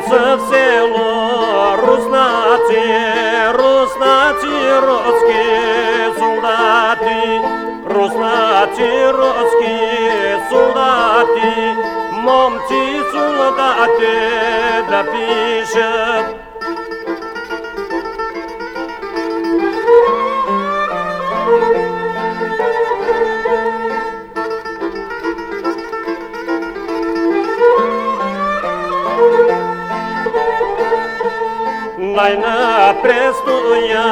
Сошліться в село руснаці, руснаці, руські солдати, руснаці, руські солдати, момці солдати, да пишуть. Lajna prestoja,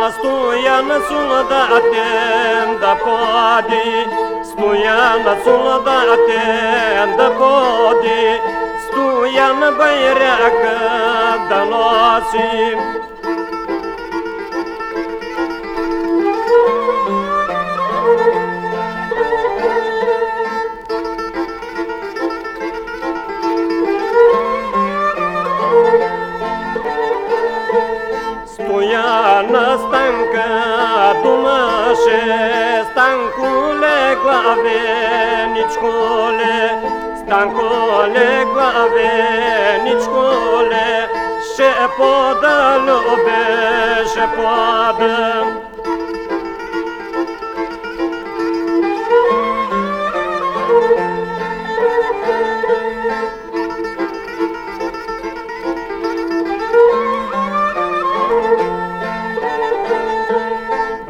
na Stojana sulada tenda podi, Stojana sulada tenda podi, Stojana bajraka da nosim, Țuiana stancă, dumașe, stancule glave, nici stancule glave, nici cole, și podă lube, și podă.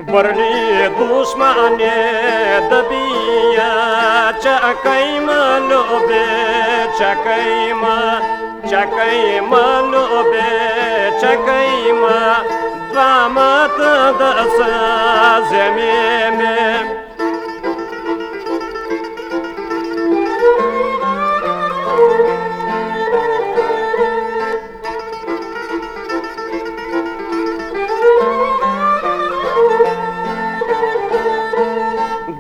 Bari dusma ne dabiya chakai mano be chakai ma chakai mano be chakai ma. Dramat dasa zemi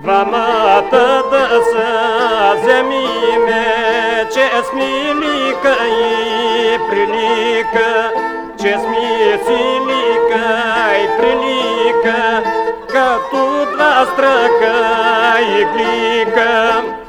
Vamată dăsă zemime, ce smilică i prilică, ce smisilică i prilică, că tu la străcă iglică.